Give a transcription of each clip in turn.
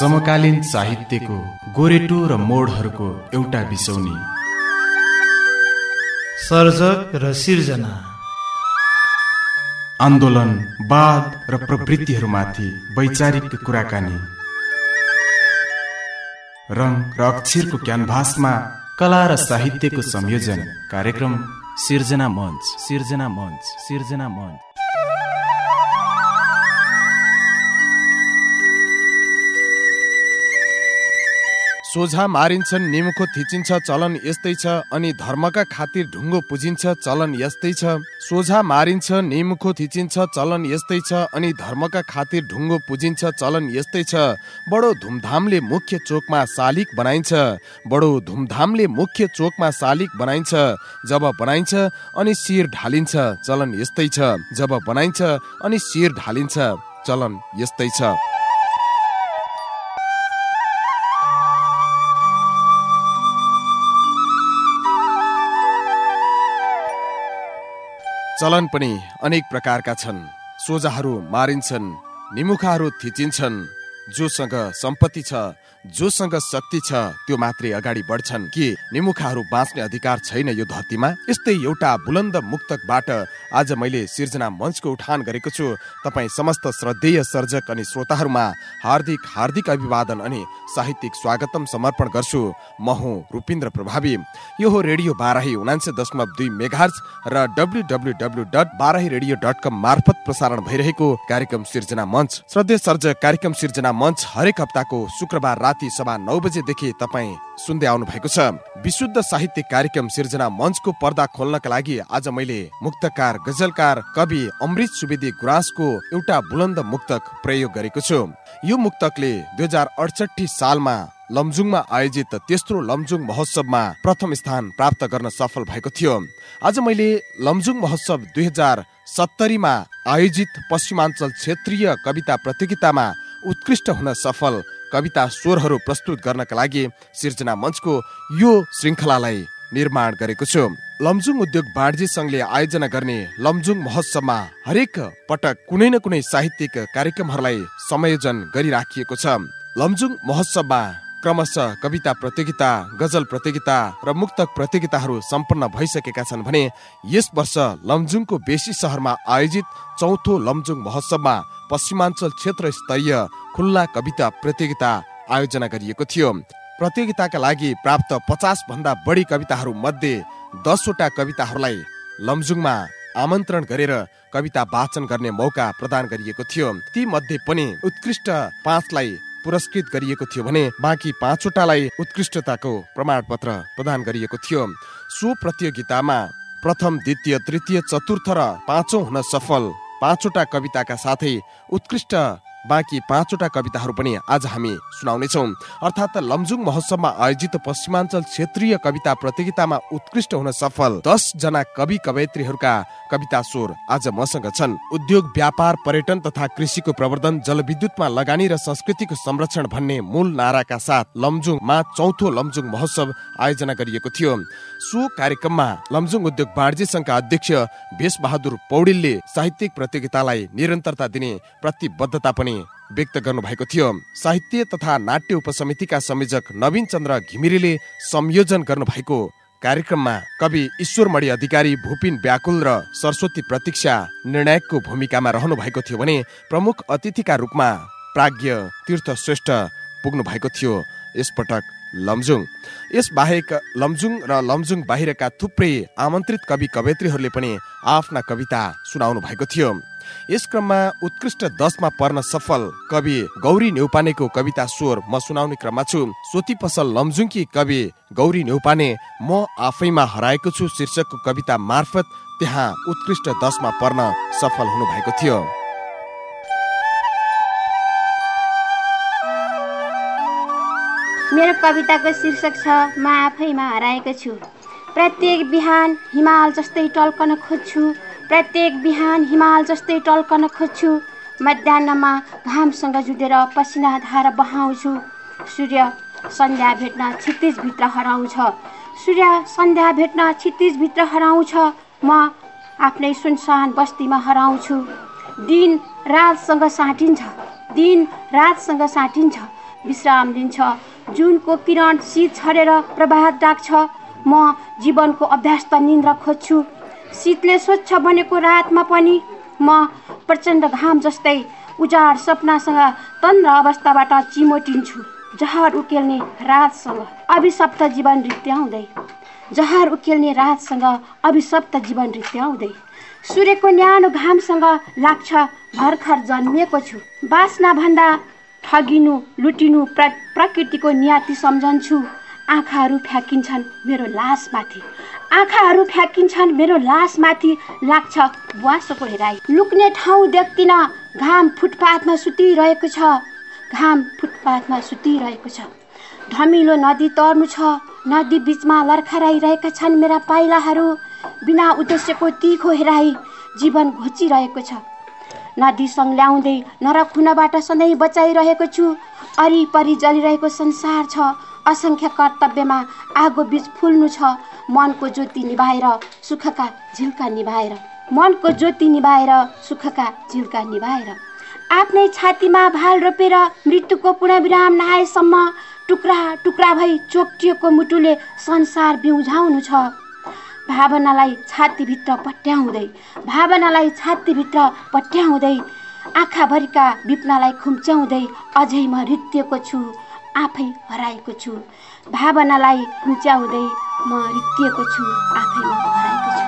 समकालीन साहित्यको गोरेटो र मोडहरूको एउटा बिसौनी। सर्जक र सिर्जना। आन्दोलन वाद र प्रवृत्तिहरूमाथि वैचारिक कुराकानी। रङ र अक्षरको क्यानभासमा कला र साहित्यको संयोजन कार्यक्रम सिर्जना मञ्च सिर्जना मञ्च सिर्जना मञ्च। सोझा मारिन्छन् निमुखो थिचिन्छ चलन यस्तै छ अनि धर्मका खातिर ढुङ्गो पुजिन्छ चलन यस्तै छ। सोझा मारिन्छ निमुखो थिचिन्छ चलन यस्तै छ अनि धर्मका खातिर ढुङ्गो पुजिन्छ चलन यस्तै छ। बडो धुमधामले मुख्य चोकमा शालिक बनाइन्छ। बडो धुमधामले मुख्य चोकमा शालिक बनाइन्छ। जब बनाइन्छ अनि शिर ढालिन्छ चलन यस्तै छ। जब बनाइन्छ अनि शिर ढालिन्छ चलन यस्तै छ। चलन पनि अनेक प्रकारका छन्। सोझाहरू मारिन्छन् निमुखाहरू थिचिन्छन्। जोसँग सम्पत्ति छ जोसँग शक्ति छ त्यो मात्रै अगाडि बढ्छन्। कि निमुखाहरू बाँच्ने अधिकार छैन यो धरतीमा? यस्तै एउटा बुलन्द मुक्तकबाट आज मैले सिर्जना मञ्चको उठान गरेको छु। तपाईँ समस्त श्रद्धेय सर्जक अनि श्रोताहरूमा हार्दिक हार्दिक अभिवादन अनि साहित्यिक स्वागतम समर्पण गर्छु। म हुँ रूपिन्द्र प्रभावी। यो हो रेडियो बाराही उनान्से दशमलव दुई मेघार्ज र W W W dot Barahi radio dot com मार्फत प्रसारण भइरहेको कार्यक्रम सिर्जना मञ्च। श्रद्धेय सर्जक कार्यक्रम सिर्जना मञ्च हरेक हप्ताको शुक्रबार राति सभा नौ बजेदेखि तपाईँ सुन्दै आउनु भएको छ। विशुद्ध साहित्य कार्यक्रम सिर्जना मञ्चको पर्दा खोल्नका लागि आज मैले मुक्तकार गजलकार कवि अमृत सुवेदी गुराँसको एउटा बुलन्द मुक्तक प्रयोग गरेको छु। यो मुक्तकले दुई हजार अडसठी सालमा लमजुङमा आयोजित तेस्रो लमजुङ महोत्सवमा प्रथम स्थान प्राप्त गर्न सफल भएको थियो। आज मैले लमजुङ महोत्सव दुई हजार सत्तरीमा आयोजित पश्चिमाञ्चल क्षेत्रीय कविता प्रतियोगितामा उत्कृष्ट हुन सफल कविता स्वरहरू प्रस्तुत गर्नका लागि सिर्जना मञ्चको यो श्रृङ्खलालाई निर्माण गरेको छु। लमजुङ उद्योग वाणिज्य सङ्घले आयोजना गर्ने लमजुङ महोत्सवमा हरेक पटक कुनै न कुनै साहित्यिक कार्यक्रमहरूलाई संयोजन गरिराखिएको छ। लमजुङ महोत्सवमा क्रमशः कविता प्रतियोगिता गजल प्रतियोगिता र मुक्तक प्रतियोगिताहरू सम्पन्न भइसकेका छन् भने यस वर्ष लमजुङको बेसी सहरमा आयोजित चौथो लमजुङ महोत्सवमा पश्चिमाञ्चल क्षेत्र स्तरीय खुल्ला कविता प्रतियोगिता आयोजना गरिएको थियो। प्रतियोगिताका लागि प्राप्त पचास भन्दा बढी कविताहरू मध्ये दसवटा कविताहरूलाई लमजुङमा आमन्त्रण गरेर कविता वाचन गर्ने मौका प्रदान गरिएको थियो। ती मध्ये पनि उत्कृष्ट पाँचलाई पुरस्कृत गरिएको थियो भने बाँकी पाँचवटालाई उत्कृष्टताको प्रमाण पत्र प्रदान गरिएको थियो। सो प्रतियोगितामा प्रथम द्वितीय तृतीय चतुर्थ र पाँचौं हुन सफल। पाँचवटा कविताका साथै उत्कृष्ट बाँकी पाँचवटा कविताहरू पनि आज हामी सुनाउनेछौँ। अर्थात् लमजुङ महोत्सवमा आयोजित पश्चिमाञ्चल क्षेत्रीय कविता प्रतियोगितामा उत्कृष्ट हुन सफल दस जना कवि कवयत्रीहरूका कविता स्वर आज मसँग छन्। उद्योग व्यापार पर्यटन तथा कृषिको प्रवर्धन जलविद्युतमा लगानी र संस्कृतिको संरक्षण भन्ने मूल नाराका साथ लमजुङमा चौथो लमजुङ महोत्सव आयोजना गरिएको थियो। सो कार्यक्रममा लमजुङ उद्योग वाणिज्य संघका अध्यक्ष भेष बहादुर पौडेलले साहित्यिक प्रतियोगितालाई निरन्तरता दिने प्रतिबद्धता पनि व्यक्त गर्नुभएको थियो। साहित्य तथा नाट्य उपसमितिका संयोजक नवीन चन्द्र घिमिरेले संयोजन गर्नुभएको। कार्यक्रममा कवि ईश्वरमणि अधिकारी भूपिन व्याकुल र सरस्वती प्रतीक्षा निर्णायकको भूमिकामा रहनु भएको थियो भने प्रमुख अतिथिका रूपमा प्राज्ञ तीर्थ श्रेष्ठ पुग्नु भएको थियो। यसपटक लमजुङ। यस बाहेक लमजुङ र लमजुङ बाहिरका थुप्रै आमन्त्रित कवि कवयत्रीहरूले पनि आफ्ना कविता सुनाउनु भएको थियो। यस क्रममा उत्कृष्ट दशमा पर्न सफल कवि गौरी नेउपानेको कविता स्वर म सुनाउने क्रममा छु। सोती पसल लमजुङकी कवि गौरी नेउपाने म आफैमा हराएको छु शीर्षकको कविता मार्फत त्यहाँ उत्कृष्ट दशमा पर्न सफल हुनु भएको थियो। मेरो कविताको शीर्षक छ म आफैमा हराएको छु। प्रत्येक बिहान हिमाल जस्तै टल्कन खोज्छु। प्रत्येक बिहान हिमाल जस्तै टल्कन खोज्छु। मध्याहमा घामसँग जुधेर पसिना धार बहाउँछु। सूर्य सन्ध्या भेट्न क्षितिजभित्र हराउँछ। सूर्य सन्ध्या भेट्न क्षितिजभित्र हराउँछ। म आफ्नै सुनसान बस्तीमा हराउँछु। दिन रातसँग साटिन्छ। दिन रातसँग साटिन्छ। विश्राम दिन्छ जुनको किरण शीत छरेर प्रभात राख्छ म जीवनको अभ्यास्त निन्द्रा खोज्छु। शीतले स्वच्छ बनेको रातमा पनि म प्रचण्ड घाम जस्तै उजाड सपनासँग तन्त्र अवस्थाबाट चिमोटिन्छु। जहर उकेल्ने रातसँग अभिशप्त जीवन रित्याउँदै। जहर उकेल्ने रातसँग अभिशप्त जीवन रित्याउँदै। सूर्यको न्यानो घामसँग लाग्छ भर्खर जन्मिएको छु। बाँच्न भन्दा ठगिनु लुटिनु प्र प्रकृतिको नियाति सम्झन्छु। आँखाहरू फ्याँकिन्छन् मेरो लासमाथि। आँखाहरू फ्याँकिन्छन् मेरो लासमाथि लाग्छ बुवासोको हेराइ। लुक्ने ठाउँ देख्दिन घाम फुटपाथमा सुतिरहेको छ। घाम फुटपाथमा सुतिरहेको छ। धमिलो नदी तर्नु छ। नदी बिचमा लर्खराइरहेका छन् मेरा पाइलाहरू। बिना उद्देश्यको तिखो हेराई जीवन घोचिरहेको छ। नदी ल्याउँदै नरक सधैँ बचाइरहेको छु। अरिपरि जलिरहेको संसार छ। असङ्ख्य कर्तव्यमा आगो बीच फुल्नु छ। मनको ज्योति निभाएर सुखका झिल्का निभाएर। मनको ज्योति निभाएर सुखका झिल्का निभाएर। आफ्नै छातीमा भाल रोपेर मृत्युको पुनविराम नआएसम्म टुक्रा टुक्रा भई चोक्टिएको मुटुले संसार बिउझाउनु छ। भावनालाई छातीभित्र पट्याउँदै भावनालाई छातीभित्र पट्याउँदै आँखाभरिका विप्नालाई खुम्च्याउँदै अझै म रित्तिएको छु। आफै हराएको छु। भावनालाई खुम्च्याउँदै म रित्तिएको छु आफैमा हराएको छु।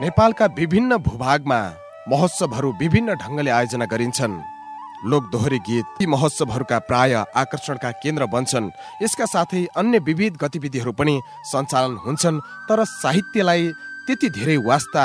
नेपालका विभिन्न भूभागमा महोत्सवहरू विभिन्न ढङ्गले आयोजना गरिन्छन्। लोक दोहोरी गीत ती महोत्सवहरूका प्राय आकर्षणका केन्द्र बन्छन्। यसका साथै अन्य विविध गतिविधिहरू पनि सञ्चालन हुन्छन् तर साहित्यलाई त्यति धेरै वास्ता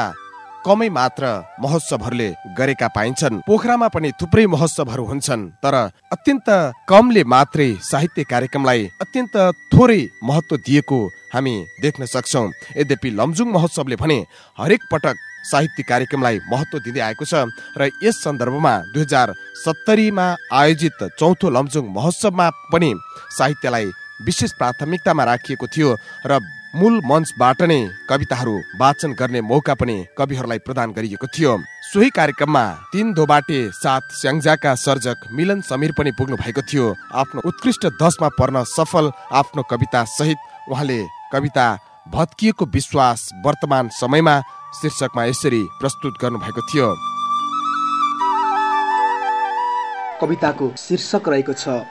कमै मात्र महोत्सवहरूले गरेका पाइन्छन्। पोखरामा पनि थुप्रै महोत्सवहरू हुन्छन् तर अत्यन्त कमले मात्रै साहित्य कार्यक्रमलाई अत्यन्त थोरै महत्व दिएको हामी देख्न सक्छौँ। यद्यपि लमजुङ महोत्सवले भने हरेक पटक साहित्य कार्यक्रमलाई महत्व दिँदै आएको छ र यस सन्दर्भमा दुई हजार सत्तरीमा आयोजित चौथो लमजुङ महोत्सवमा पनि साहित्यलाई विशेष प्राथमिकतामा राखिएको थियो र मूल मञ्चबाट नै कविताहरू वाचन गर्ने मौका पनि कविहरूलाई प्रदान गरिएको थियो। सोही कार्यक्रममा तीन धोबाटे साथ स्याङ्जाका सर्जक मिलन समीर पनि पुग्नु भएको थियो। आफ्नो उत्कृष्ट दशमा पर्न सफल आफ्नो कविता सहित उहाँले कविता भत्किएको विश्वास वर्तमान समयमा शीर्षकमा यसरी प्रस्तुत गर्नुभएको थियो। कविताको शीर्षक रहेको छ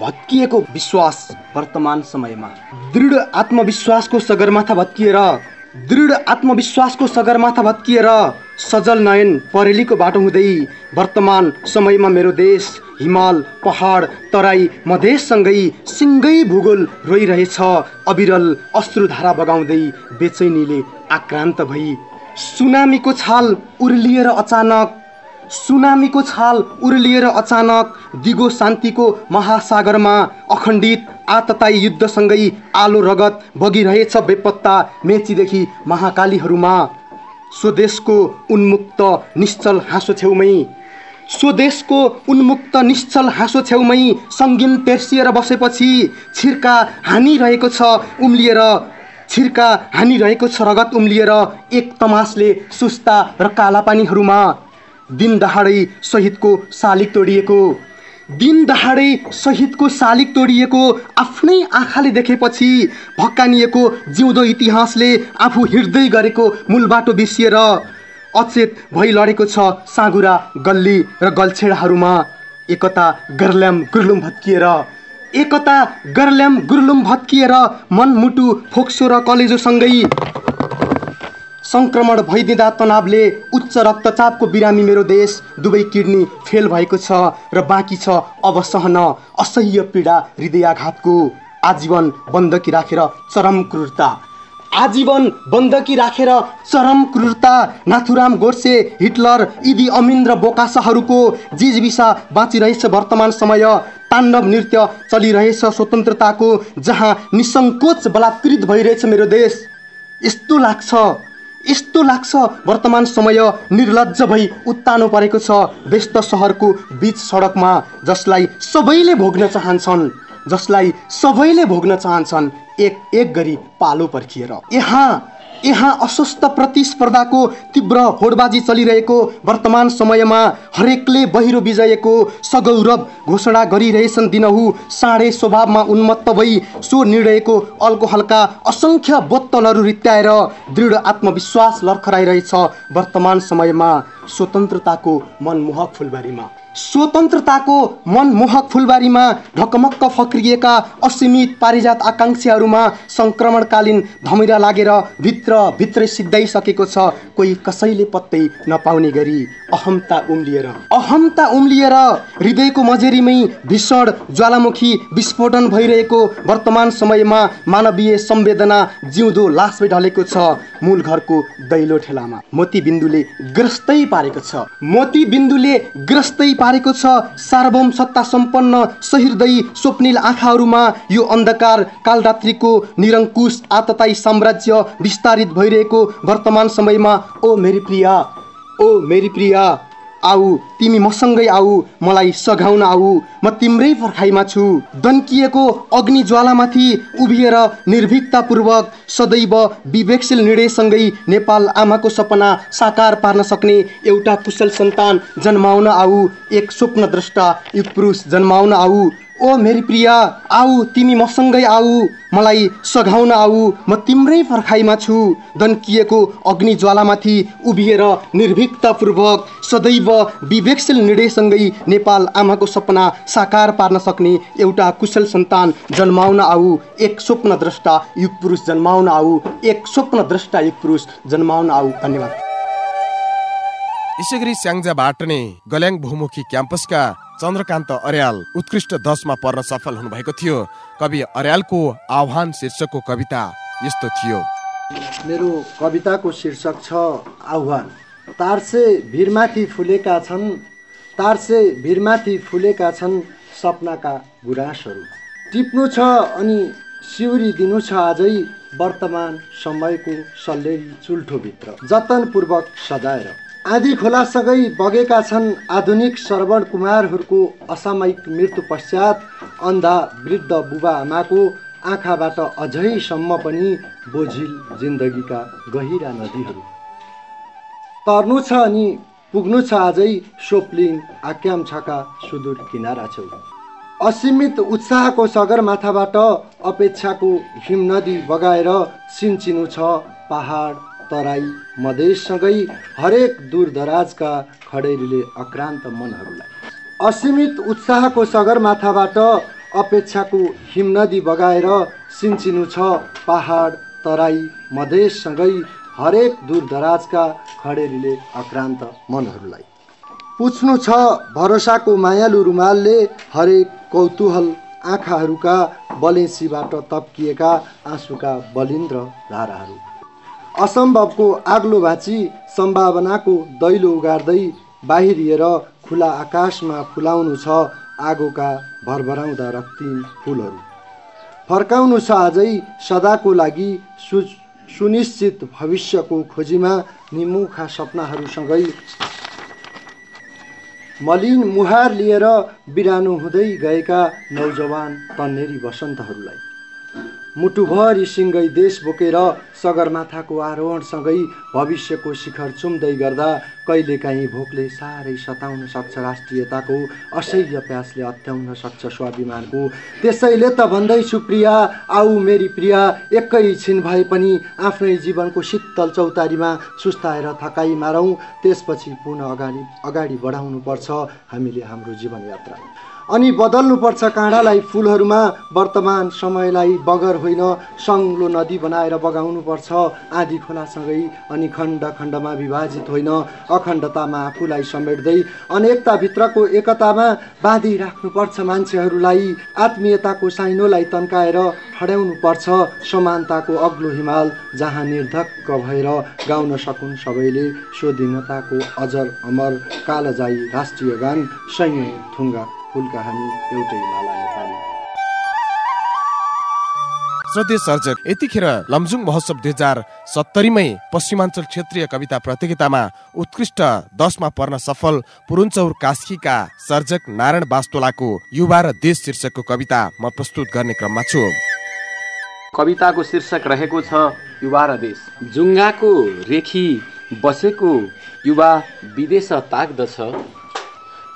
भत्किएको विश्वास वर्तमान समयमा। दृढ आत्मविश्वासको सगरमाथा भत्किएर दृढ आत्मविश्वासको सगरमाथा भत्किएर सजल नयन परेलीको बाटो हुँदै वर्तमान समयमा मेरो देश हिमाल पहाड तराई मधेससँगै सिङ्गै भूगोल रोइरहेछ। अविरल अश्रुधारा बगाउँदै बेचैनीले आक्रान्त भई सुनामीको छाल उर्लिएर अचानक सुनामीको छाल उर्लिएर अचानक दिगो शान्तिको महासागरमा अखण्डित आतताई युद्धसँगै आलो रगत बगिरहेछ बेपत्ता मेचीदेखि महाकालीहरूमा। स्वदेशको उन्मुक्त निश्चल हाँसो छेउमै। स्वदेशको उन्मुक्त निश्चल हाँसो छेउमै सङ्गीन तेर्सिएर बसेपछि छिर्का हानिरहेको छ उम्लिएर। छिर्का हानिरहेको छ रगत उम्लिएर एक तमासले सुस्ता र कालापानीहरूमा। दिन दहाडै शहीदको शालिक तोडिएको। दिन दहाडै शहीदको शालिक तोडिएको आफ्नै आँखाले देखेपछि भक्कानिएको जिउँदो इतिहासले आफू हिँड्दै गरेको मूल बाटो बिर्सिएर अचेत भइ लडेको छ साँगुरा गल्ली र गल्छेडाहरूमा। एकता गर्ल्याम गुर्लुम भत्किएर एकता गर्ल्याम गुर्लुम भत्किएर मनमुटु फोक्सो र कलेजोसँगै सङ्क्रमण भइदिँदा तनावले उच्च रक्तचापको बिरामी मेरो देश दुवै किडनी फेल भएको छ र बाँकी छ अब सहन असह्य पीडा हृदयाघातको आजीवन बन्दकी राखेर चरम क्रूरता। आजीवन बन्दकी राखेर चरम क्रूरता नाथुराम गोर्से हिटलर इदी अमिन र बोकासाहरूको जिजबिसा बाँचिरहेछ वर्तमान समय ताण्डव नृत्य चलिरहेछ स्वतन्त्रताको जहाँ निसङ्कोच बलात्कृत भइरहेछ मेरो देश। यस्तो लाग्छ यस्तो लाग्छ। वर्तमान समय निर्लज भई उत्तानो परेको छ व्यस्त सहरको बिच सडकमा जसलाई सबैले भोग्न चाहन्छन् जसलाई सबैले भोग्न चाहन्छन्। एक एक गरी पालो पर्खिएर। यहाँ यहाँ अस्वस्थ प्रतिस्पर्धाको तीव्र होडबाजी चलिरहेको वर्तमान समयमा हरेकले बहिरो विजयको सगौरव घोषणा गरिरहेछन्। दिनहु साँडे स्वभावमा उन्मत्त भई सो निर्णयको अल्कोहलका असङ्ख्य बोत्तलहरू रित्याएर दृढ आत्मविश्वास लर्खराइरहेछ। वर्तमान समयमा स्वतन्त्रताको मनमोहक फुलबारीमा। स्वतन्त्रताको मनमोहक फुलबारीमा ढकमक्क फक्रिएका असीमित पारिजात आकाङ्क्षाहरूमा सङ्क्रमणकालीन धमिरा लागेर भित्र भित्रै सिद्धाइसकेको छ कोही कसैले पत्तै नपाउने गरी अहमता उम्लिएर। अहमता उम्लिएर हृदयको मजेरीमै भीषण ज्वालामुखी विस्फोटन भइरहेको वर्तमान समयमा मानवीय संवेदना जिउँदो लासमै ढलेको छ मूल घरको दैलो ठेलामा। मोती बिन्दुले ग्रस्तै पारेको छ। मोती बिन्दुले ग्रस्तै पारेको छ। सार्वभौम सत्ता सम्पन्न सहृदयी स्वप्निल आँखाहरूमा यो अन्धकार कालरात्रिको निरङ्कुश आतताई साम्राज्य विस्तारित भइरहेको वर्तमान समयमा। ओ मेरी प्रिया ओ मेरी प्रिया। आऊ तिमी मसँगै आऊ मलाई सघाउन आऊ। म तिम्रै पर्खाइमा छु। दन्किएको अग्नि ज्वालामाथि उभिएर निर्भीकतापूर्वक सदैव विवेकशील निर्णयसँगै नेपाल आमाको सपना साकार पार्न सक्ने एउटा कुशल सन्तान जन्माउन आऊ। एक स्वप्नद्रष्टा युग पुरुष जन्माउन आऊ। ओ मेरी प्रिया आऊ तिमी मसँगै आऊ मलाई सघाउन आऊ। म तिम्रै पर्खाइमा छु। दन्किएको अग्नि ज्वालामाथि उभिएर निर्भीकतापूर्वक सदैव विवेकशील निर्णयसँगै नेपाल आमाको सपना साकार पार्न सक्ने एउटा कुशल सन्तान जन्माउन आऊ। एक स्वप्नद्रष्टा युग पुरुष जन्माउन आऊ। एक स्वप्नद्रष्टा युग पुरुष जन्माउन आऊ। धन्यवाद। यसै गरी स्याङ्जाबाट नै गल्याङ बहुमुखी क्याम्पसका चन्द्रकान्त अर्याल उत्कृष्ट दसमा पर्न सफल हुनुभएको थियो। कवि अर्यालको आह्वान शीर्षकको कविता यस्तो थियो। मेरो कविताको शीर्षक छ आह्वान। तार्से भिरमाथि फुलेका छन् तार्से भिरमाथि फुलेका छन् सपनाका गुराँसहरू। टिप्नु छ अनि सिउरी दिनु छ आजै वर्तमान समयको सल्लेरी चुल्ठोभित्र। जतनपूर्वक सजाएर आधी खोलासँगै बगेका छन् आधुनिक श्रवण कुमारहरूको असामयिक मृत्यु पश्चात अन्धा वृद्ध बुबा आमाको आँखाबाट अझैसम्म पनि बोझिल जिन्दगीका गहिरा नदीहरू। तर्नु छ अनि पुग्नु छ आजै सोप्लिङ आक्याम्छाका सुदूर किनारा छेउ। असीमित उत्साहको सगरमाथाबाट अपेक्षाको हिमनदी बगाएर सिन्चिनु छ पहाड तराई मधेससँगै हरेक दूरदराजका खडेरीले अक्रान्त मनहरूलाई। असीमित उत्साहको सगरमाथाबाट अपेक्षाको हिमनदी बगाएर सिन्चिनु छ पहाड तराई मधेससँगै हरेक दूरदराजका खडेरीले अक्रान्त मनहरूलाई। पुछ्नु छ भरोसाको मायालु रुमालले हरेक कौतूहल आँखाहरूका बलेसीबाट तप्किएका आँसुका बलिन्द्र धाराहरू। असम्भवको आग्लो भाँची सम्भावनाको दैलो उगार्दै बाहिरिएर खुला आकाशमा फुलाउनु छ आगोका भरभराउँदा रक्तिम फुलहरू। फर्काउनु छ आजै सदाको लागि सु सुनिश्चित भविष्यको खोजीमा निमुखा सपनाहरूसँगै मलिन मुहार लिएर बिरानो हुँदै गएका नौजवान तन्नेरी वसन्तहरूलाई। मुटुभरि सिँगै देश बोकेर सगरमाथाको आरोहणसँगै भविष्यको शिखर चुम्दै गर्दा कहिलेकाहीँ भोकले साह्रै सताउन सक्छ राष्ट्रियताको असह्य प्यासले अत्याउन सक्छ स्वाभिमानको। त्यसैले त भन्दैछु प्रिया आऊ मेरी प्रिया एकै छिन भए पनि आफ्नै जीवनको शीतल चौतारीमा सुस्ताएर थकाइ मारौँ त्यसपछि पुनः अगाडि अगाडि बढाउनु पर्छ हामीले हाम्रो जीवनयात्रा। अनि बदल्नुपर्छ काँडालाई फुलहरूमा। वर्तमान समयलाई बगर होइन सङ्लो नदी बनाएर बगाउनुपर्छ। आधी खोलासँगै अनि खण्ड खण्डमा विभाजित होइन। अखण्डतामा आफूलाई समेट्दै अनेकताभित्रको एकतामा बाँधि राख्नुपर्छ मान्छेहरूलाई। आत्मीयताको साइनोलाई तन्काएर पर्छ समानताको अग्लो हिमाल जहाँ निर्धक्क भएर गाउन सकुन् सबैले। स्वाधीनताको अजर अमर कालजाई राष्ट्रिय गान सैन्य थुङ्गा। फुलका हामी एउटै माला नेपाली। श्रद्धेय सर्जक यतिखेर लमजुङ महोत्सव दुई हजार सत्तरीमै पश्चिमाञ्चल क्षेत्रीय कविता प्रतियोगितामा उत्कृष्ट दसमा पर्न सफल पुरुन्चौर कास्कीका सर्जक नारायण बास्तोलाको युवा र देश शीर्षकको कविता म प्रस्तुत गर्ने क्रममा छु। कविताको शीर्षक रहेको छ युवा र देश। जुङ्गाको रेखी बसेको युवा विदेश ताक्दछ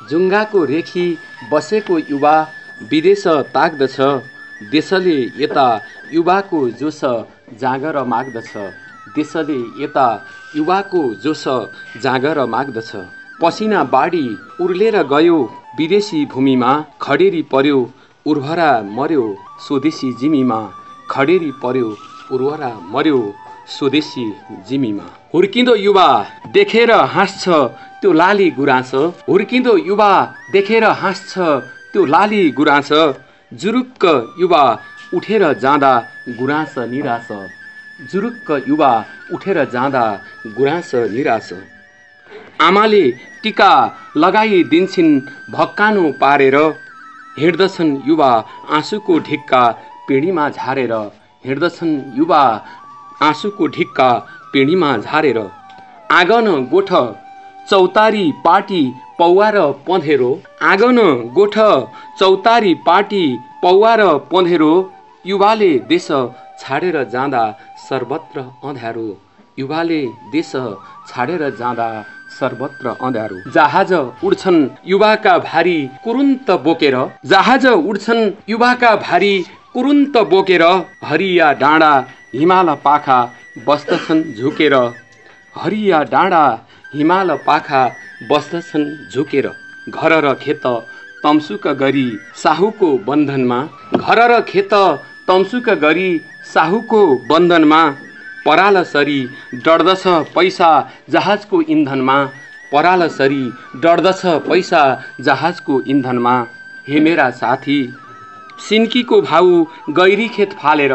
जुङ्गाको रेखी बसेको युवा विदेश ताक्दछ देशले यता युवाको जोस जाँगर माग्दछ। देशले यता युवाको जोस जाँगर माग्दछ। पसिना बाढी उर्लेर गयो विदेशी भूमिमा। खडेरी पर्यो उर्वरा मर्यो स्वदेशी जिमीमा। खडेरी पर्यो उर्वरा मर्यो स्वदेशी जिमीमा। हुर्किँदो युवा देखेर हाँस्छ त्यो लाली गुराँस हुर्किँदो युवा देखेर हाँस्छ त्यो लाली गुराँस। जुरुक्क युवा उठेर जाँदा गुराँस निराश। जुरुक्क युवा उठेर जाँदा गुराँस निराश। आमाले टिका लगाइदिन्छन् भक्कानो पारेर। हिँड्दछन् युवा आँसुको ढिक्का पिँढीमा झारेर। हिँड्दछन् युवा आँसुको ढिक्का पिँढीमा झारेर। आँगन गोठ चौतारी पाटी पौवा र पँधेरो। आँगन गोठ चौतारी पाटी पौवा र पँधेरो। युवाले देश छाडेर जाँदा सर्वत्र अँध्यारो युवाले देश छाडेर जाँदा सर्वत्र अँध्यारो जहाज उड्छन् युवाका भारी कुरुन्त बोकेर। जहाज उड्छन् युवाका भारी कुरुन्त बोकेर। हरिया डाँडा हिमाल पाखा बस्दछन् झुकेर। हरिया डाँडा हिमाल पाखा बस्दछन् झुकेर। घर र खेत तम्सुक गरी साहुको बन्धनमा। घर र खेत तम्सुक गरी साहुको बन्धनमा। पराल सरी डढ्दछ पैसा जहाजको इन्धनमा। पराल सरी डढ्दछ पैसा जहाजको इन्धनमा। हे मेरा साथी सिन्कीको भाउ गैरी खेत फालेर।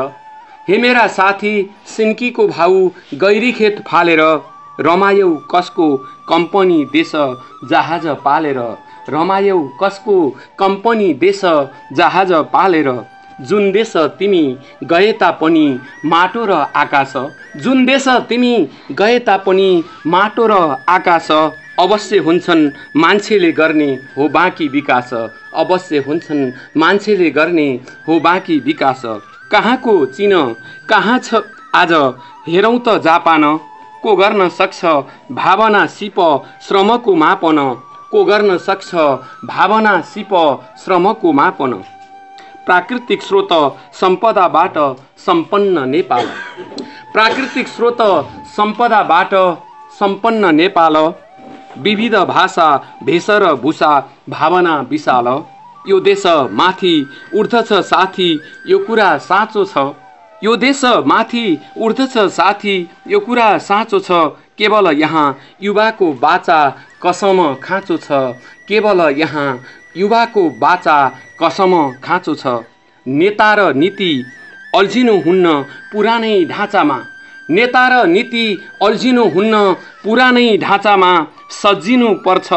हे मेरा साथी सिन्कीको भाउ गैरी खेत फालेर। रमायौ कसको कम्पनी देश जहाज पालेर। रमायौ कसको कम्पनी देश जहाज पालेर। जुन देश तिमी गए तापनि माटो र आकाश। जुन देश तिमी गए तापनि माटो र आकाश अवश्य हुन्छन् मान्छेले गर्ने हो बाँकी विकास। अवश्य हुन्छन् मान्छेले गर्ने हो बाँकी विकास। कहाँको चिन कहाँ छ आज? हेरौँ त जापान। को गर्न सक्छ भावना सिप श्रमको मापन? को गर्न सक्छ भावना सिप श्रमको मापन? प्राकृतिक स्रोत सम्पदाबाट सम्पन्न नेपाल। प्राकृतिक स्रोत सम्पदाबाट सम्पन्न नेपाल। विविध भाषा भेष र भूषा भावना विशाल। यो देश माथि उठ्दछ साथी यो कुरा साँचो छ। यो देश माथि उठ्दछ साथी यो कुरा साँचो छ। केवल यहाँ युवाको बाचा कसम खाँचो छ। केवल यहाँ युवाको बाचा कसम खाँचो छ। नेता र नीति अल्झिनु हुन्न पुरानै ढाँचामा। नेता र नीति अल्झिनु हुन्न पुरानै ढाँचामा सजिनु पर्छ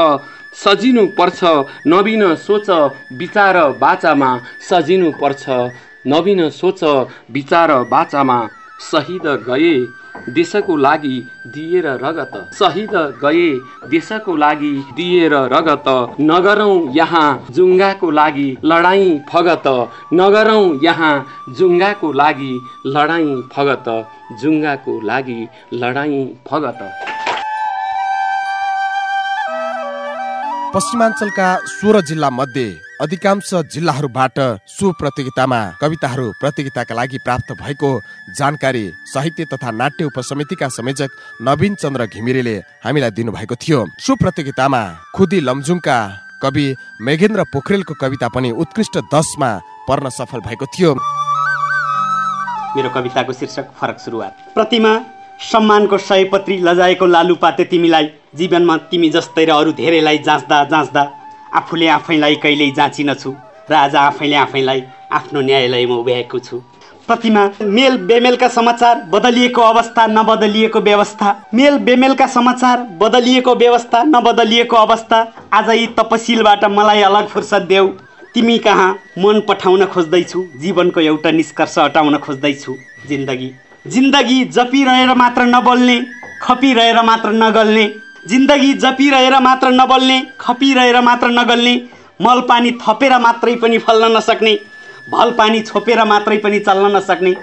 सजिनु पर्छ। नवीन सोच विचार बाचामा सजिनु पर्छ। नवीन सोच विचार बाचामा शहीद गए देशको लागि दिएर रगत। शहीद गए देशको लागि दिएर रगत। नगरौँ यहाँ जुङ्गाको लागि लडाइँ फगत। नगरौँ यहाँ जुङ्गाको लागि लडाइँ फगत। जुङ्गाको लागि लडाइँ फगत। पश्चिमाञ्चलका सोह्र जिल्ला मध्ये अधिकांश जिल्लाहरूबाट सो प्रतियोगितामा कविताहरू प्रतियोगिताका लागि प्राप्त भएको जानकारी साहित्य तथा नाट्य उपसमितिका संयोजक नवीन चन्द्र घिमिरेले हामीलाई दिनुभएको थियो। सो प्रतियोगितामा खुदी लमजुङका कवि मेघेन्द्र पोखरेलको कविता पनि उत्कृष्ट दसमा पर्न सफल भएको थियो। मेरो कविताको शीर्षक फरक सुरुवात। प्रतिमा सम्मानको सयपत्री लजाएको लालुपाते तिमीलाई जीवनमा तिमी जस्तै र अरू धेरैलाई जाँच्दा जाँच्दा आफूले आफैलाई कहिल्यै जाँचिनछु र आज आफैले आफैलाई आफ्नो न्यायालयमा उभ्याएको छु। प्रतिमा मेल बेमेलका समाचार बदलिएको अवस्था नबदलिएको व्यवस्था। मेल बेमेलका समाचार बदलिएको व्यवस्था नबदलिएको अवस्था। आज यी तपसिलबाट मलाई अलग फुर्सद देऊ। तिमी कहाँ मन पठाउन खोज्दैछु जीवनको एउटा निष्कर्ष हटाउन खोज्दैछु। जिन्दगी। जिन्दगी जपिरहेर मात्र नबोल्ने खपिरहेर मात्र नगल्ने। जिन्दगी जपिरहेर मात्र नबोल्ने खपिरहेर मात्र नगल्ने मल पानी थपेर मात्रै पनि फल्न नसक्ने भल पानी छोपेर मात्रै पनि चल्न नसक्ने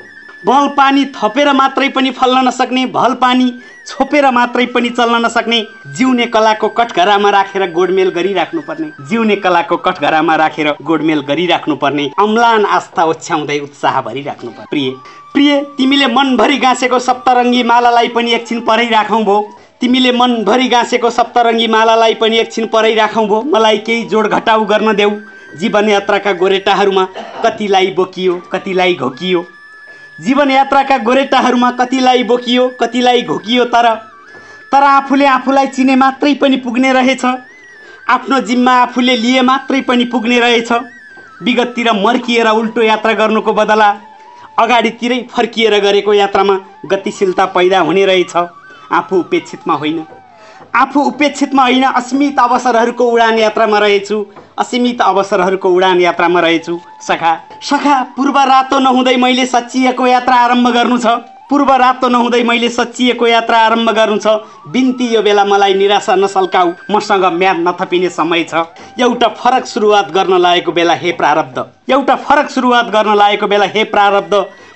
भल पानी थपेर मात्रै पनि फल्न नसक्ने भल पानी छोपेर मात्रै पनि चल्न नसक्ने जिउने कलाको कठघरामा राखेर गोडमेल गरिराख्नु पर्ने जिउने कलाको कठघरामा राखेर गोडमेल गरिराख्नु पर्ने अम्लान आस्था ओछ्याउँदै उत्साह भरिराख्नु पर्ने प्रिय प्रिय तिमीले मनभरि गाँसेको सप्तरङ्गी मालालाई पनि एकछिन परै राखौँ भो। तिमीले मनभरि गाँसेको सप्तरङ्गी मालालाई पनि एकछिन परै राखौँ भो। मलाई केही जोड घटाउ गर्न देऊ। जीवन यात्राका गोरेटाहरूमा कतिलाई बोकियो कतिलाई घोकियो। जीवन यात्राका गोरेटाहरूमा कतिलाई बोकियो कतिलाई घोकियो तर तर आफूले आफूलाई चिने मात्रै पनि पुग्ने रहेछ। आफ्नो जिम्मा आफूले लिए मात्रै पनि पुग्ने रहेछ। विगततिर मर्किएर उल्टो यात्रा गर्नुको बदला अगाडितिरै फर्किएर गरेको यात्रामा गतिशीलता पैदा हुने रहेछ। आफू उपेक्षितमा होइन। आफू उपेक्षितमा होइन असीमित अवसरहरूको उडान यात्रामा रहेछु। असीमित अवसरहरूको उडान यात्रामा रहेछु। सखा सखा पूर्व रातो नहुँदै मैले सचिएको यात्रा आरम्भ गर्नु छ। पूर्व रातो नहुँदै मैले सचिएको यात्रा आरम्भ गर्नु छ। बिन्ती यो बेला मलाई निराशा नसल्काऊ। मसँग म्याद नथपिने समय छ। एउटा फरक सुरुवात गर्न लागेको बेला हे प्रारब्ध। एउटा फरक सुरुवात गर्न लागेको बेला हे प्रारब्ध।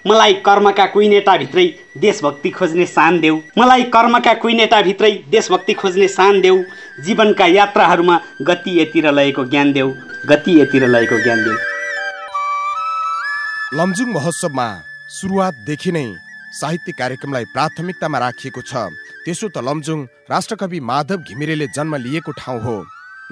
मलाई कर्मका कुइनेटाभित्रै देशभक्ति खोज्ने सान देऊ। मलाई कर्मका कुइनेटाभित्रै देशभक्ति खोज्ने सान देऊ। जीवनका यात्राहरूमा गति यतिर लगेको ज्ञान देऊ। गति यतिर लगेको ज्ञान देऊ। लमजुङ महोत्सवमा सुरुवातदेखि नै साहित्य कार्यक्रमलाई प्राथमिकतामा राखिएको छ। त्यसो त लमजुङ राष्ट्रकवि माधव घिमिरेले जन्म लिएको ठाउँ हो।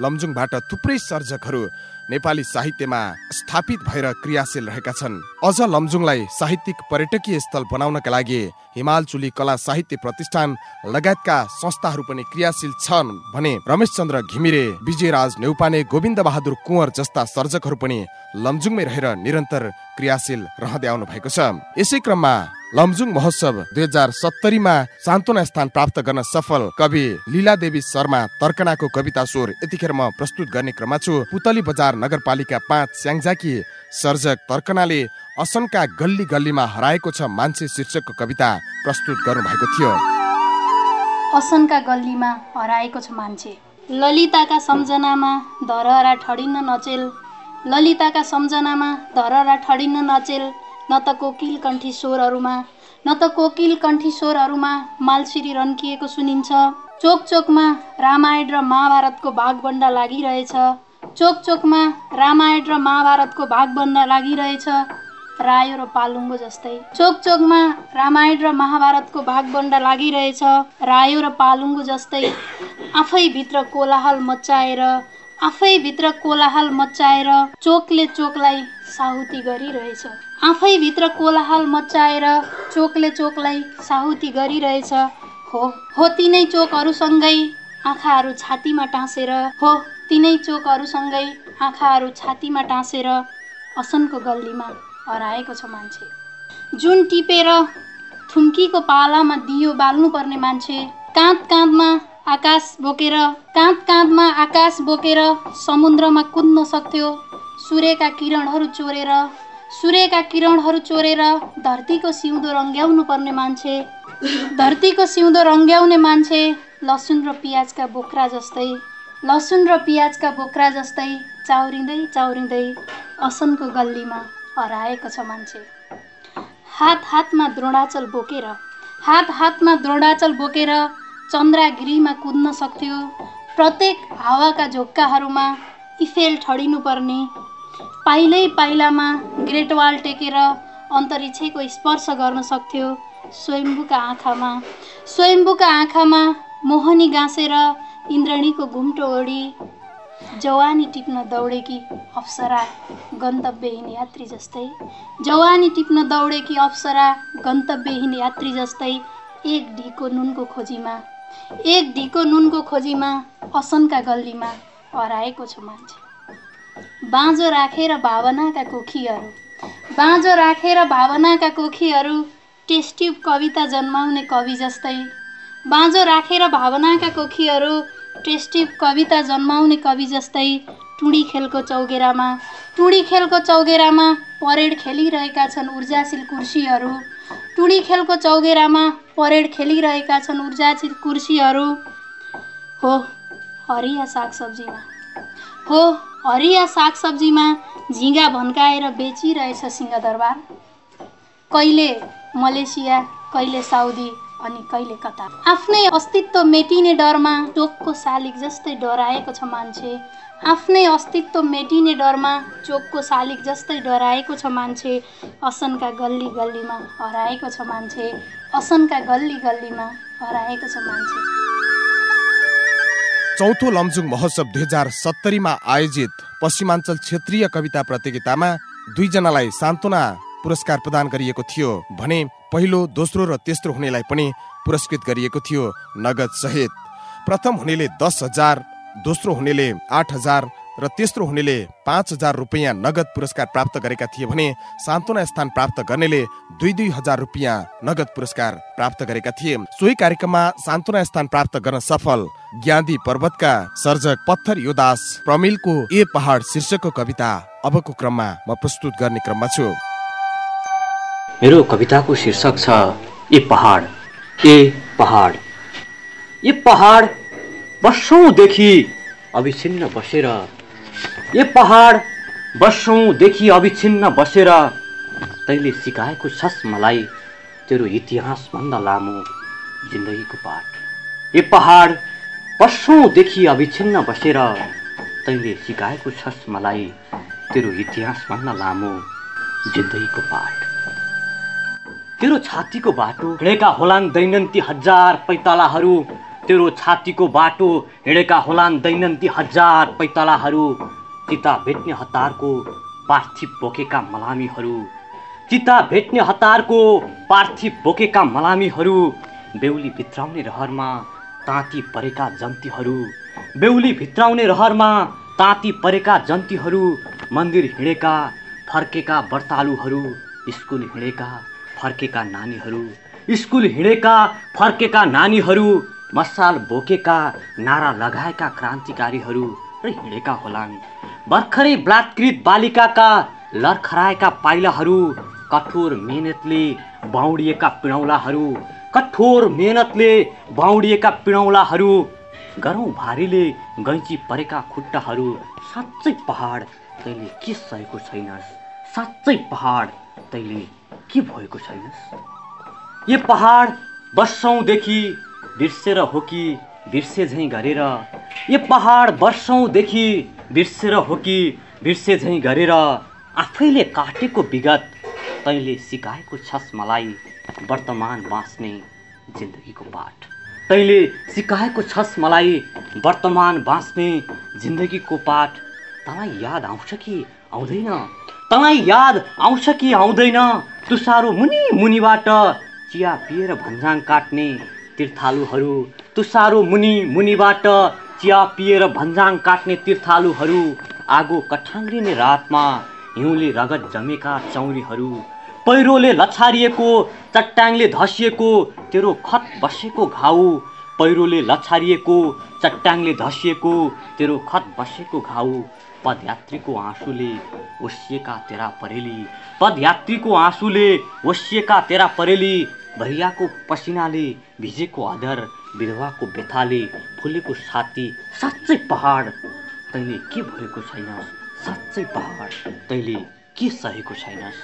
लमजुङबाट थुप्रै सर्जकहरू नेपाली साहित्यमा स्थापित भएर क्रियाशील रहेका छन्। अझ लमजुङलाई साहित्यिक पर्यटकीय स्थल बनाउनका लागि हिमालचुली कला साहित्य प्रतिष्ठान लगायतका संस्थाहरू पनि क्रियाशील छन् भने रमेश चन्द्र घिमिरे विजयराज नेउपाने गोविन्द बहादुर कुँवर जस्ता सर्जकहरू पनि लमजुङमै रहेर निरन्तर क्रियाशील रहँदै आउनु भएको छ। यसै क्रममा लमजुङ महोत्सव दुई हजार सत्तरीमा सान्त्वना स्थान प्राप्त गर्न सफल कवि लीला देवी शर्मा तर्कनाको कविता स्वर यतिखेर म प्रस्तुत गर्ने क्रममा छु। पुतली बजार नगरपालिका पाँच स्याङ्जाकी सर्जक तर्कनाले असनका गल्ली गल्लीमा हराएको छ मान्छे शीर्षकको कविता प्रस्तुत गर्नुभएको थियो। असनका गल्लीमा हराएको छ मान्छे। ललिताका सम्झनामा धरहरा ठडिन्न नचेल। ललिताका सम्झनामा धरहरा ठडिन्न नचेल। न त कोकिल कण्ठी स्वरहरूमा न त कोकिल कण्ठी स्वरहरूमा मालसिरी रन्किएको सुनिन्छ। चोक चोकमा रामायण र महाभारतको भागबन्डा लागिरहेछ। चोक चोकमा रामायण र महाभारतको भागबन्डा लागिरहेछ। रायो र पालुङ्गो जस्तै। चोक चोकमा रामायण र महाभारतको भागबन्डा लागिरहेछ। रायो र पालुङ्गो जस्तै। आफैभित्र कोलाहल मचाएर आफैभित्र कोलाहल मचाएर चोकले चोकलाई साहुती गरिरहेछ। आफैभित्र कोलाहल मचाएर चोकले चोकलाई साहुती गरिरहेछ। हो हो तिनै चोकहरूसँगै आँखाहरू छातीमा टाँसेर हो तिनै चोकहरूसँगै आँखाहरू छातीमा टाँसेर असनको गल्लीमा हराएको छ मान्छे। जुन टिपेर थुम्कीको पालामा दियो बाल्नुपर्ने मान्छे काँध काँधमा आकाश बोकेर काँध काँधमा आकाश बोकेर समुद्रमा कुद्न सक्थ्यो सूर्यका किरणहरू चोरेर सूर्यका किरणहरू चोरेर धरतीको सिउँदो रङ्ग्याउनु पर्ने मान्छे धरतीको सिउँदो रङ्ग्याउने मान्छे लसुन र पियाजका बोक्रा जस्तै लसुन र पियाजका बोक्रा जस्तै चाउरिँदै चाउरिँदै असनको गल्लीमा हराएको छ मान्छे। हात हातमा द्रोणाचल बोकेर हात हातमा द्रोणाचल बोकेर चन्द्रागिरीमा कुद्न सक्थ्यो। प्रत्येक हावाका झोक्काहरूमा इफेल ठडिनु पर्ने पाइलै पाइलामा ग्रेटवाल टेकेर अन्तरिक्षको स्पर्श गर्न सक्थ्यो स्वयम्भूका आँखामा। स्वयम्भूका आँखामा मोहनी गाँसेर इन्द्रणीको घुम्टो ओढी जवानी टिप्न दौडेकी अप्सरा गन्तव्यहीन यात्री जस्तै जवानी टिप्न दौडेकी अप्सरा गन्तव्यहीन यात्री जस्तै एक ढिको नुनको खोजीमा एक ढिको नुनको खोजीमा असनका गल्लीमा हराएको छ मान्छे। बाँझो राखेर भावनाका कोखीहरू। बाँझो राखेर भावनाका कोखीहरू टेस्ट्युब कविता जन्माउने कवि जस्तै। बाँझो राखेर भावनाका कोखीहरू टेस्ट्युब कविता जन्माउने कवि जस्तै टुँडी खेलको चौगेरामा। टुँडी खेलको चौगेरामा परेड खेलिरहेका छन् ऊर्जाशील कुर्सीहरू। टुँडी खेलको चौगेरामा परेड खेलिरहेका छन् ऊर्जाशील कुर्सीहरू। हो हरिया सागसब्जीमा। हो हरिया सागसब्जीमा झिँगा भन्काएर बेचिरहेछ सिंहदरबार। कहिले मलेसिया कहिले साउदी अनि कहिले कता आफ्नै अस्तित्व मेटिने डरमा चोकको शालिग जस्तै डराएको छ मान्छे। आफ्नै अस्तित्व मेटिने डरमा चोकको शालिग जस्तै डराएको छ मान्छे। असनका गल्ली गल्लीमा हराएको छ मान्छे। असनका गल्ली गल्लीमा हराएको छ मान्छे। चौथो लमजुङ महोत्सव दुई हजार सत्तरीमा आयोजित पश्चिमाञ्चल क्षेत्रीय कविता प्रतियोगितामा दुईजनालाई सान्त्वना पुरस्कार प्रदान गरिएको थियो भने पहिलो दोस्रो र तेस्रो हुनेलाई पनि पुरस्कृत गरिएको थियो नगद सहित। प्रथम हुनेले दस हजार दोस्रो हुनेले आठ हजार र तेस्रो हुनेले पाँच हजार रुपियाँ नगद पुरस्कार प्राप्त गरेका थिए भने सान्त्वना स्थान प्राप्त गर्नेले दुई दुई हजार रुपियाँ नगद पुरस्कार प्राप्त गरेका थिए। सोही कार्यक्रममा सान्त्वना स्थान प्राप्त गर्न सफल ज्ञादी पर्वतका सर्जक पत्थर योदास प्रमिलको ए पहाड शीर्षकको कविता अबको क्रममा म प्रस्तुत गर्ने क्रममा छु। मेरो कविताको शीर्षक छ ए पहाड ए पहाड ए पहाड वर्षौँदेखि अविच्छिन्न बसेर ए पहाड वर्षौँदेखि अविच्छिन्न बसेर। तैँले सिकाएको छस् मलाई तेरो इतिहासभन्दा लामो जिन्दगीको पाठ। ए पहाड वर्षौँदेखि अविच्छिन्न बसेर। तैँले सिकाएको छस् मलाई तेरो इतिहासभन्दा लामो जिन्दगीको पाठ। तेरो छातीको बाटो हिँडेका होलान् दैनन्ती हजार पैतालाहरू। तेरो छातीको बाटो हिँडेका होलान् दैनन्ती हजार पैतालाहरू। चिता भेट्ने हतारको पार्थिव बोकेका मलामीहरू चिता भेट्ने हतारको पार्थिव बोकेका मलामीहरू बेहुली भित्राउने रहरमा ताती परेका जन्तीहरू बेहुली भित्राउने रहरमा ताती परेका जन्तीहरू मन्दिर हिँडेका फर्केका व्रतालुहरू स्कुल हिँडेका फर्केका नानीहरू स्कुल हिँडेका फर्केका नानीहरू मसाल बोकेका नारा लगाएका क्रान्तिकारीहरू र हिँडेका होलान्। भर्खरै बलात्कृत बालिकाका लर्खराएका पाइलाहरू कठोर मेहनतले बाउडिएका पिणौलाहरू कठोर मेहनतले बाउडिएका पिणौलाहरू गरौँ भारीले गैँची परेका खुट्टाहरू साँच्चै पहाड तैँले के सहेको छैनस्? साँच्चै पहाड तैँले के भएको छैनस्? यो पहाड वर्षौँदेखि बिर्सेर हो कि बिर्से झैँ गरेर यो पहाड वर्षौँदेखि बिर्सेर हो कि बिर्से झैँ गरेर आफैले काटेको विगत तैँले सिकाएको छस् मलाई वर्तमान बाँच्ने जिन्दगीको पाठ। तैँले सिकाएको छस् मलाई वर्तमान बाँच्ने जिन्दगीको पाठ। तँलाई याद आउँछ कि आउँदैन? तँलाई याद आउँछ कि आउँदैन? तुसारो मुनि मुनिबाट चिया पिएर भन्जाङ काट्ने तीर्थालुहरू तुसारो मुनि मुनिबाट चिया पिएर भन्जाङ काट्ने तीर्थालुहरू आगो कठाङ्ग्रिने रातमा हिउँले रगत जमेका चौरीहरू पहिरोले लछारिएको चट्याङले धसिएको तेरो खत बसेको घाउ पहिरोले लछारिएको चट्याङले धसिएको तेरो खत बसेको घाउ पदयात्रीको आँसुले ओसिएका तेरा परेली पदयात्रीको आँसुले ओसिएका तेरा परेली भैयाको पसिनाले भिजेको आदर विधवाको व्यथाले फुलेको छाती साँच्चै पहाड। तैँले के भएको छैनस्? साँच्चै पहाड। तैँले के सहेको छैनस्?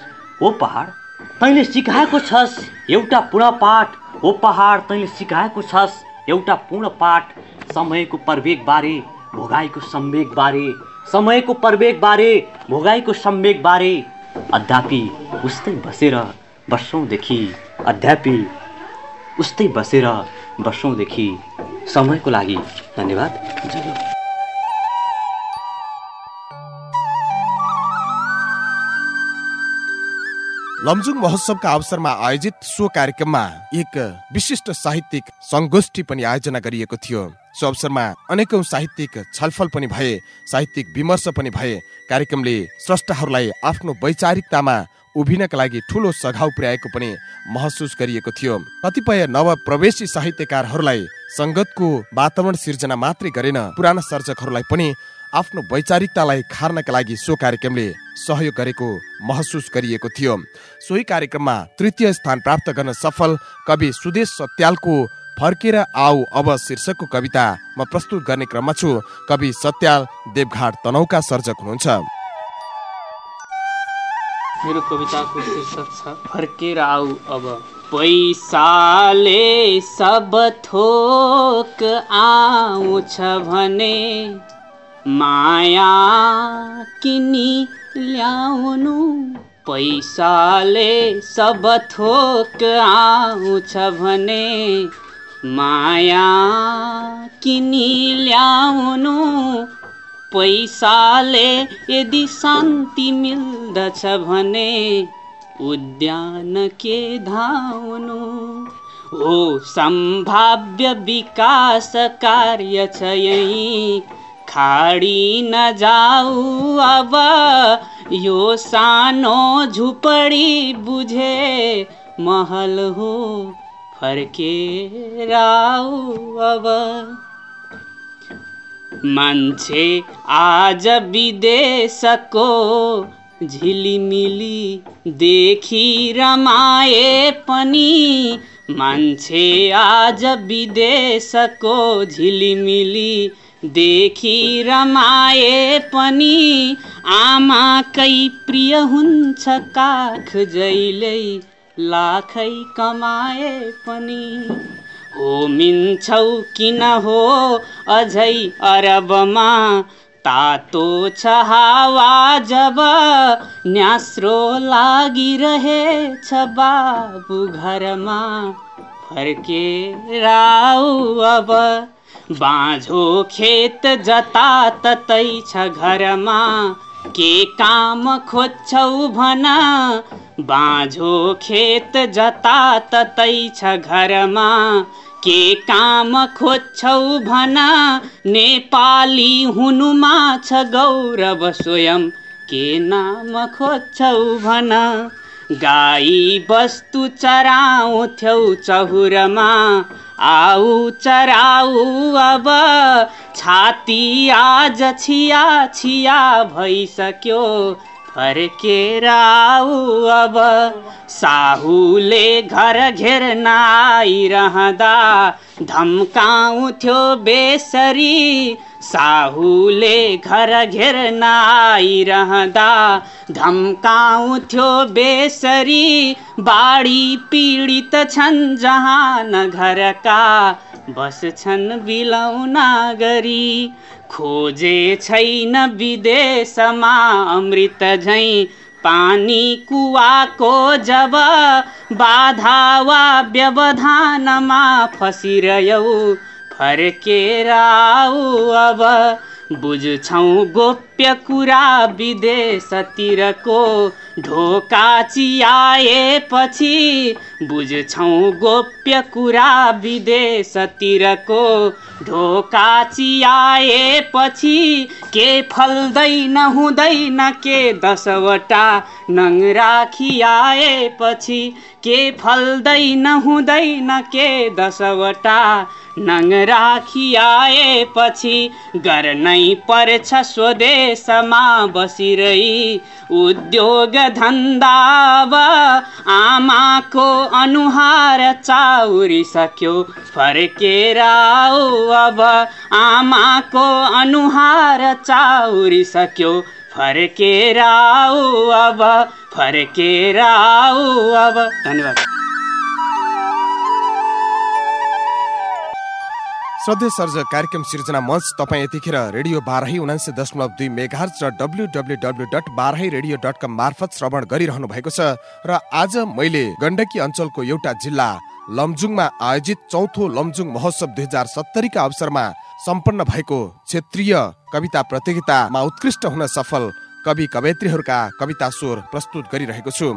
हो पहाड तैँले सिकाएको छस्? एउटा पूर्ण पाठ हो पहाड तैँले सिकाएको छस्? एउटा पूर्ण पाठ समयको प्रवेगबारे भोगाईको संवेगबारे समयको प्रवेगबारे भोगाईको संवेगबारे अद्यापि उस्तै बसेर वर्षौँदेखि अध्यापि उस्तै बसेर वर्षौँदेखि समयको लागि धन्यवाद। लमजुङ महोत्सवका अवसरमा आयोजित सो कार्यक्रममा एक विशिष्ट साहित्यिक सङ्गोष्ठी पनि आयोजना गरिएको थियो। सो अवसरमा अनेकौं साहित्यिक छलफल पनि भए साहित्यिक विमर्श पनि भए। कार्यक्रमले स्रष्टाहरूलाई आफ्नो वैचारिकतामा उभिनका लागि ठुलो सघाउ पुर्याएको पनि महसुस गरिएको थियो। कतिपय नव प्रवेशी साहित्यकारहरूलाई सङ्गतको वातावरण सिर्जना मात्रै गरेन। पुराना सर्जकहरूलाई पनि आफ्नो वैचारिकतालाई खार्नका लागि सो कार्यक्रमले सहयोग गरेको महसुस गरिएको थियो। सोही कार्यक्रममा तृतीय स्थान प्राप्त गर्न सफल कवि सुदेश सत्यालको फर्केर आऊ अब शीर्षकको कविता म प्रस्तुत गर्ने क्रममा छु। कवि सत्याल देवघाट तनौका सर्जक हुनुहुन्छ। मेरो कविताको शीर्षक छ फर्केर आऊ अब। पैसाले सब थोक आउँछ भने माया किनी ल्याउनु। पैसाले सब थोक आउँछ भने माया किनी ल्याउनु। पैसाले यदि शान्ति मिल्दछ भने उद्यान के धाउनु। हो सम्भाव्य विकास कार्य छ यही। खाडी नजाऊ अब यो सानो झुपडी बुझे महल हो फर्केर आऊ अब। मान्छे आज विदेशको झिलिमिली देखि रमाए पनि। मान्छे आज विदेशको झिलिमिली देखि रमाए पनि। आमाकै प्रिय हुन्छ काख जहिल्यै लाखै कमाए पनि। होमिन्छौ किन हो अझै अरबमा? तातो छ हावा जब न्यास्रो लागिरहेछ बाबु घरमा। फर्केर आऊ अब बाँझो खेत जता ततै छ घरमा। के काम खोज्छौ भन बाँझो खेत जता ततै छ घरमा। के काम खोज्छौ भन? नेपाली हुनुमा छ गौरव स्वयं। के नाम खोज्छौ भन? गाई बस्तु चराउँथ्यौ चहुरमा। आऊ चराऊ अब छाती आज छिया छिया भइसक्यो। फर्केर आऊ अब साहुले घर घेर्न आइरहँदा धम्काउँथ्यो बेसरी साहुले घर घेर्न आइरहँदा धम्काउँथ्यो बेसरी बाढी पीडित छन् जहान घरका। बस्छन् बिलौना गरी खोजे छैन विदेशमा अमृत झैँ। पानी कुवाको जब बाधा वा व्यवधानमा फसिरह्यौ फर्केर आऊ अब बुझ्छौ गोप्य कुरा विदेशतिरको ढोका चियाएपछि बुझ्छौ गोप्य कुरा विदेशतिरको ढोका चियाएपछि के फल्दैन हुँदैन के दसवटा नङ राखिआएपछि के फल्दैन हुँदैन के दसवटा? नङ राखिआएपछि गर्नै पर्छ स्वदेशमा बसिरही। उद्योग धन्दा अब आमाको अनुहार चाउरिसक्यो। फर्केर अब आमाको अनुहार चाउरिसक्यो। फर्केर आऊ अब फर्केर आऊ अब। धन्यवाद। श्रद्धेय सर्जक कार्यक्रम सिर्जना मञ्च तपाईँ यतिखेर रेडियो बाह्रै उनासी दशमलव दुई मेगाहर्च र W dot Barahi radio dot com मार्फत श्रवण गरिरहनु भएको छ र आज मैले गण्डकी अञ्चलको एउटा जिल्ला लमजुङमा आयोजित चौथो लमजुङ महोत्सव दुई हजार सत्तरीका अवसरमा सम्पन्न भएको क्षेत्रीय कविता प्रतियोगितामा उत्कृष्ट हुन सफल कवि कवयत्रीहरूका कविता स्वर प्रस्तुत गरिरहेको छु।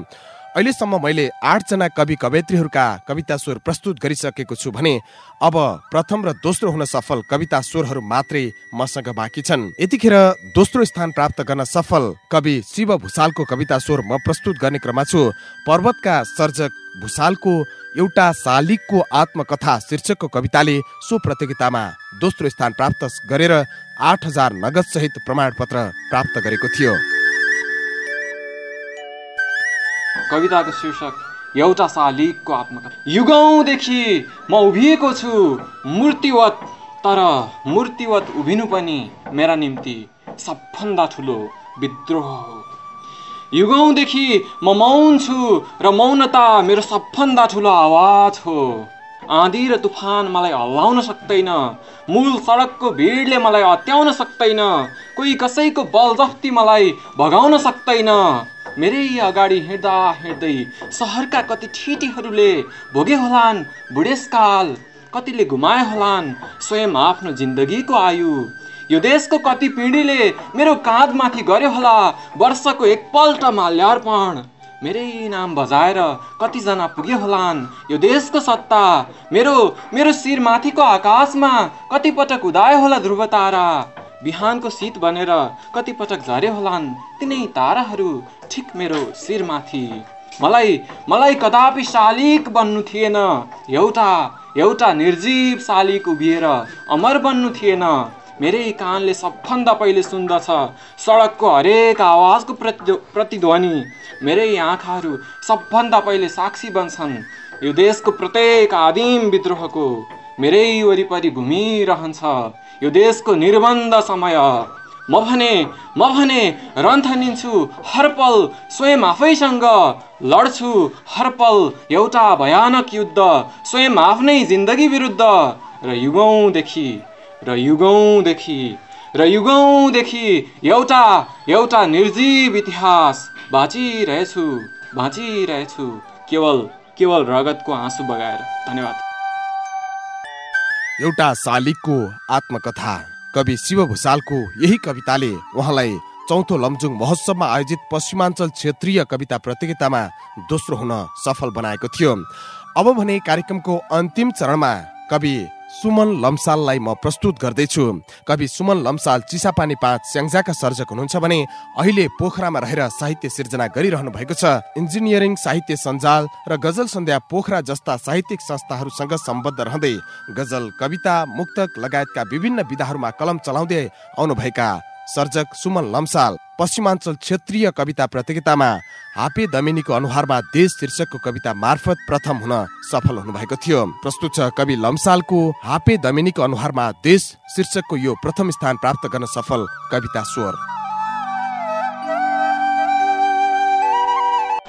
अहिलेसम्म मैले आठजना कवि कवयत्रीहरूका कविता स्वर प्रस्तुत गरिसकेको छु भने अब प्रथम र दोस्रो हुन सफल कविता स्वरहरू मात्रै मसँग बाँकी छन्। यतिखेर दोस्रो स्थान प्राप्त गर्न सफल कवि शिव भूषालको कविता स्वर म प्रस्तुत गर्ने क्रममा छु। पर्वतका सर्जक भूषालको एउटा शालिगको आत्मकथा शीर्षकको कविताले सो प्रतियोगितामा दोस्रो स्थान प्राप्त गरेर आठ हजार नगद सहित प्रमाणपत्र प्राप्त गरेको थियो। कविताको शीर्षक एउटा शालिगको आत्मकथा। युगौँदेखि म उभिएको छु मूर्तिवत तर मूर्तिवत उभिनु पनि मेरा निम्ति सबभन्दा ठुलो विद्रोह हो। युगौँदेखि म मौन छु र मौनता मेरो सबभन्दा ठुलो आवाज हो। आँधी र तुफान मलाई हल्लाउन सक्दैन मूल सडकको भिडले मलाई हत्याउन सक्दैन कोही कसैको बलजफ्ती मलाई भगाउन सक्दैन। मेरै अगाडि हिँड्दा हिँड्दै सहरका कति ठिटीहरूले भोगे होलान् बुढेसकाल कतिले घुमाए होलान् स्वयं आफ्नो जिन्दगीको आयु। यो देशको कति पिँढीले मेरो काँधमाथि गर्यो होला वर्षको एकपल्ट माल्यार्पण। मेरै नाम बजाएर कतिजना पुगे होलान् यो देशको सत्ता मेरो मेरो शिरमाथिको आकाशमा कतिपटक उदायो होला ध्रुव तारा बिहानको शीत बनेर कतिपटक झरे होलान् तिनै ताराहरू ठिक मेरो शिरमाथि। मलाई मलाई कदापि शालिक बन्नु थिएन। एउटा एउटा निर्जीव शालिक उभिएर अमर बन्नु थिएन। मेरै कानले सबभन्दा पहिले सुन्दछ सडकको हरेक आवाजको प्रति प्रतिध्वनि। मेरै आँखाहरू सबभन्दा पहिले साक्षी बन्छन् यो देशको प्रत्येक आदिम विद्रोहको। मेरै वरिपरि घुमिरहन्छ यो देशको निर्बन्ध समय। म भने म भने रन्थनिन्छु हर पल स्वयं आफैसँग लड्छु हर पल एउटा भयानक युद्ध स्वयं आफ्नै जिन्दगी विरुद्ध। र युगौँदेखि र युगौँदेखि र युगौँदेखि एउटा एउटा निर्जीव इतिहास बाँचिरहेछु बाँचिरहेछु। केवल केवल रगतको आँसु बगाएर। धन्यवाद। एउटा शालिगको आत्मकथा कवि शिव भूषालको यही कविताले उहाँलाई चौथो लमजुङ महोत्सवमा आयोजित पश्चिमाञ्चल क्षेत्रीय कविता प्रतियोगितामा दोस्रो हुन सफल बनाएको थियो। अब भने कार्यक्रमको अन्तिम चरणमा कवि सुमन लम्साललाई म प्रस्तुत गर्दैछु। कवि सुमन लम्साल चिसापानी पाँच स्याङ्जाका सर्जक हुनुहुन्छ भने अहिले पोखरामा रहेर साहित्य सिर्जना गरिरहनु भएको छ। इन्जिनियरिङ साहित्य सञ्जाल र गजल सन्ध्या पोखरा जस्ता साहित्यिक संस्थाहरूसँग सम्बद्ध रहँदै गजल कविता मुक्तक लगायतका विभिन्न विधाहरूमा कलम चलाउँदै आउनुभएका सर्जक सुमन लम्साल। पश्चिमाञ्चल क्षेत्रीय कविता प्रतियोगितामा हापे दमिनीको अनुहारमा देश शीर्षकको कविता मार्फत प्रथम हुन सफल हुनुभएको थियो। प्रस्तुत छ कवि लम्सालको हापे दमिनीको अनुहारमा देश शीर्षकको यो प्रथम स्थान प्राप्त गर्न सफल कविता स्वर।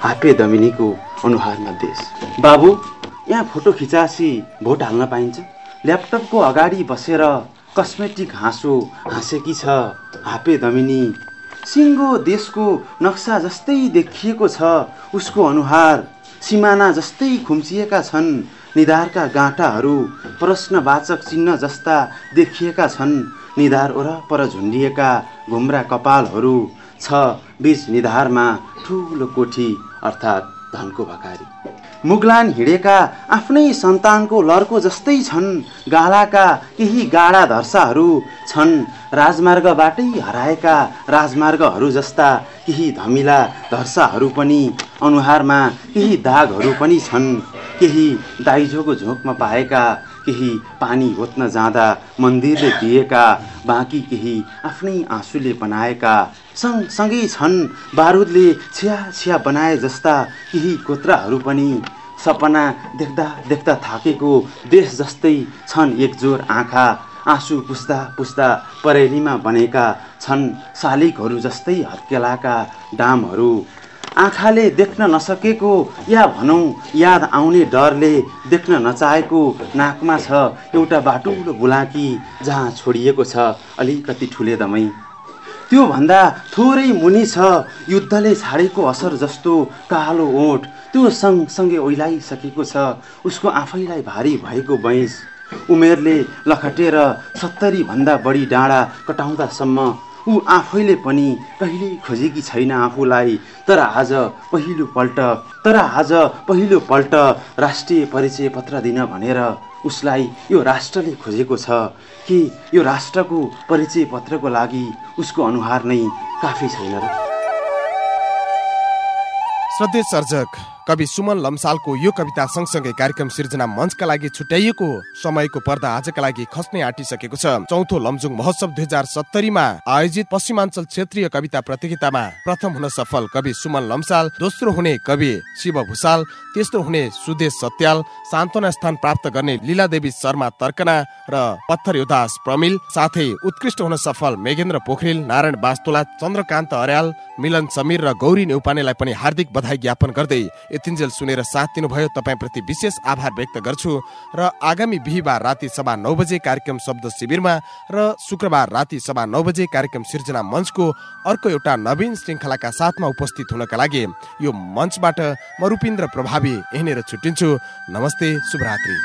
हापे दमिनीको अनुहारमा देश। बाबु यहाँ फोटो खिचासी भोट हाल्न पाइन्छ। ल्यापटपको अगाडि बसेर कस्मेटिक हाँसो हाँसेकी छ हापे दमिनी। सिङ्गो देशको नक्सा जस्तै देखिएको छ उसको अनुहार सिमाना जस्तै खुम्चिएका छन् निधारका गाँठाहरू प्रश्नवाचक चिन्ह जस्ता देखिएका छन् निधार वरपर झुन्डिएका घुम्रा कपालहरू छ बिच निधारमा ठुलो कोठी अर्थात् धनको भकारी। मुगलान हिँडेका आफ्नै सन्तानको लर्को जस्तै छन्। गालाका केही गाडा धर्साहरू छन्। राजमार्गबाटै हराएका राजमार्गहरू जस्ता केही धमिला धर्साहरू पनि अनुहारमा केही दागहरू पनि छन्। केही दाइजोको झोकमा पाएका केही पानी होत्न जाँदा मन्दिरले दिएका बाँकी केही आफ्नै आँसुले बनाएका सँगसँगै छन् बारुदले छिया छिया बनाए जस्ता केही कोत्राहरू पनि। सपना देख्दा देख्दा थाकेको देश जस्तै छन् एकजोर आँखा आँसु पुस्दा पुस्दा परेलीमा बनेका छन् शालिकहरू जस्तै हत्केलाका डामहरू आँखाले देख्न नसकेको या भनौँ याद आउने डरले देख्न नचाहेको नाकमा छ एउटा बाटुलो बुलाकी जहाँ छोडिएको छ अलिकति ठुले दमै। त्योभन्दा थोरै मुनि छ युद्धले छाडेको असर जस्तो कालो ओठ। त्यो सँगसँगै ओइलाइसकेको छ उसको आफैलाई भारी भएको बैंस। उमेरले लखटेर सत्तरीभन्दा बढी डाँडा कटाउँदासम्म ऊ आफैले पनि कहिल्यै खोजेकी छैन आफूलाई। तर आज पहिलो पल्ट तर आज पहिलो पल्ट राष्ट्रिय परिचय पत्र दिन भनेर उसलाई यो राष्ट्रले खोजेको छ कि यो राष्ट्रको परिचय पत्रको लागि उसको अनुहार नै काफी छैन र। श्रद्धेय सर्जक कवि सुमन लम्सालको यो कविता सँगसँगै कार्यक्रम सिर्जना मञ्चका लागि छुट्याइएको समयको पर्दा आजका लागि खस्ने आँटिसकेको छ। चौथो लमजुङ महोत्सव दुई हजार सत्तरीमा आयोजित पश्चिमाञ्चल क्षेत्रीय कविता प्रतियोगितामा प्रथम हुन सफल कवि सुमन लम्साल दोस्रो हुने कवि शिव भूषाल तेस्रो हुने सुदेश सत्याल सान्त्वना स्थान प्राप्त गर्ने लीला देवी शर्मा तर्कना र पत्थर युदास प्रमिल साथै उत्कृष्ट हुन सफल मेघेन्द्र पोखरेल नारायण बास्तोला चन्द्रकान्त अर्याल मिलन समीर र गौरी नेउपानेलाई पनि हार्दिक बधाई ज्ञापन गर्दै यतिन्जेल सुनेर साथ दिनुभयो। तपाईँप्रति विशेष आभार व्यक्त गर्छु र आगामी बिहिबार राति सभा नौ बजे कार्यक्रम शब्द शिविरमा र शुक्रबार राति सभा नौ बजे कार्यक्रम सिर्जना मञ्चको अर्को एउटा नवीन श्रृङ्खलाका साथमा उपस्थित हुनका लागि यो मञ्चबाट म रूपिन्द्र प्रभावी यहीँनिर छुट्टिन्छु। नमस्ते शुभरात्री।